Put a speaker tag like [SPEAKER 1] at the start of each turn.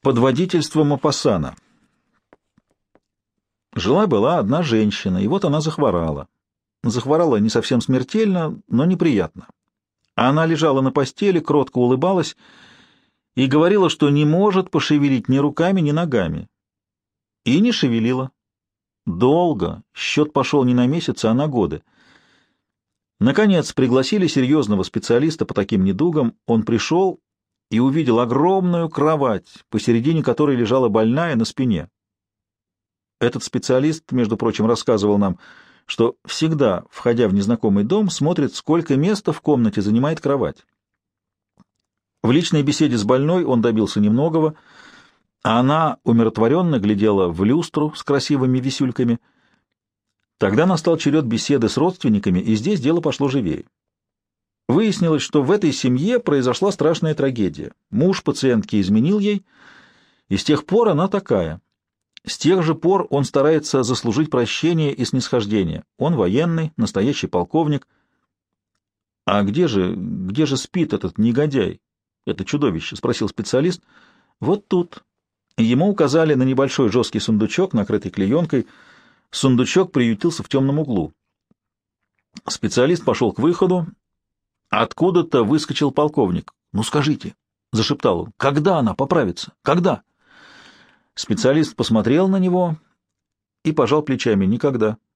[SPEAKER 1] Под водительством Мапассана. Жила-была одна женщина, и вот она захворала. Захворала не совсем смертельно, но неприятно. Она лежала на постели, кротко улыбалась и говорила, что не может пошевелить ни руками, ни ногами. И не шевелила. Долго. Счет пошел не на месяцы, а на годы. Наконец пригласили серьезного специалиста по таким недугам. Он пришел и увидел огромную кровать, посередине которой лежала больная на спине. Этот специалист, между прочим, рассказывал нам, что всегда, входя в незнакомый дом, смотрит, сколько места в комнате занимает кровать. В личной беседе с больной он добился немногого, а она умиротворенно глядела в люстру с красивыми висюльками. Тогда настал черед беседы с родственниками, и здесь дело пошло живее. Выяснилось, что в этой семье произошла страшная трагедия. Муж пациентки изменил ей, и с тех пор она такая. С тех же пор он старается заслужить прощение и снисхождение. Он военный, настоящий полковник. — А где же, где же спит этот негодяй, это чудовище? — спросил специалист. — Вот тут. Ему указали на небольшой жесткий сундучок, накрытый клеенкой. Сундучок приютился в темном углу. Специалист пошел к выходу, Откуда-то выскочил полковник. «Ну скажите», — зашептал он, — «когда она поправится? Когда?» Специалист посмотрел на него и пожал плечами. «Никогда.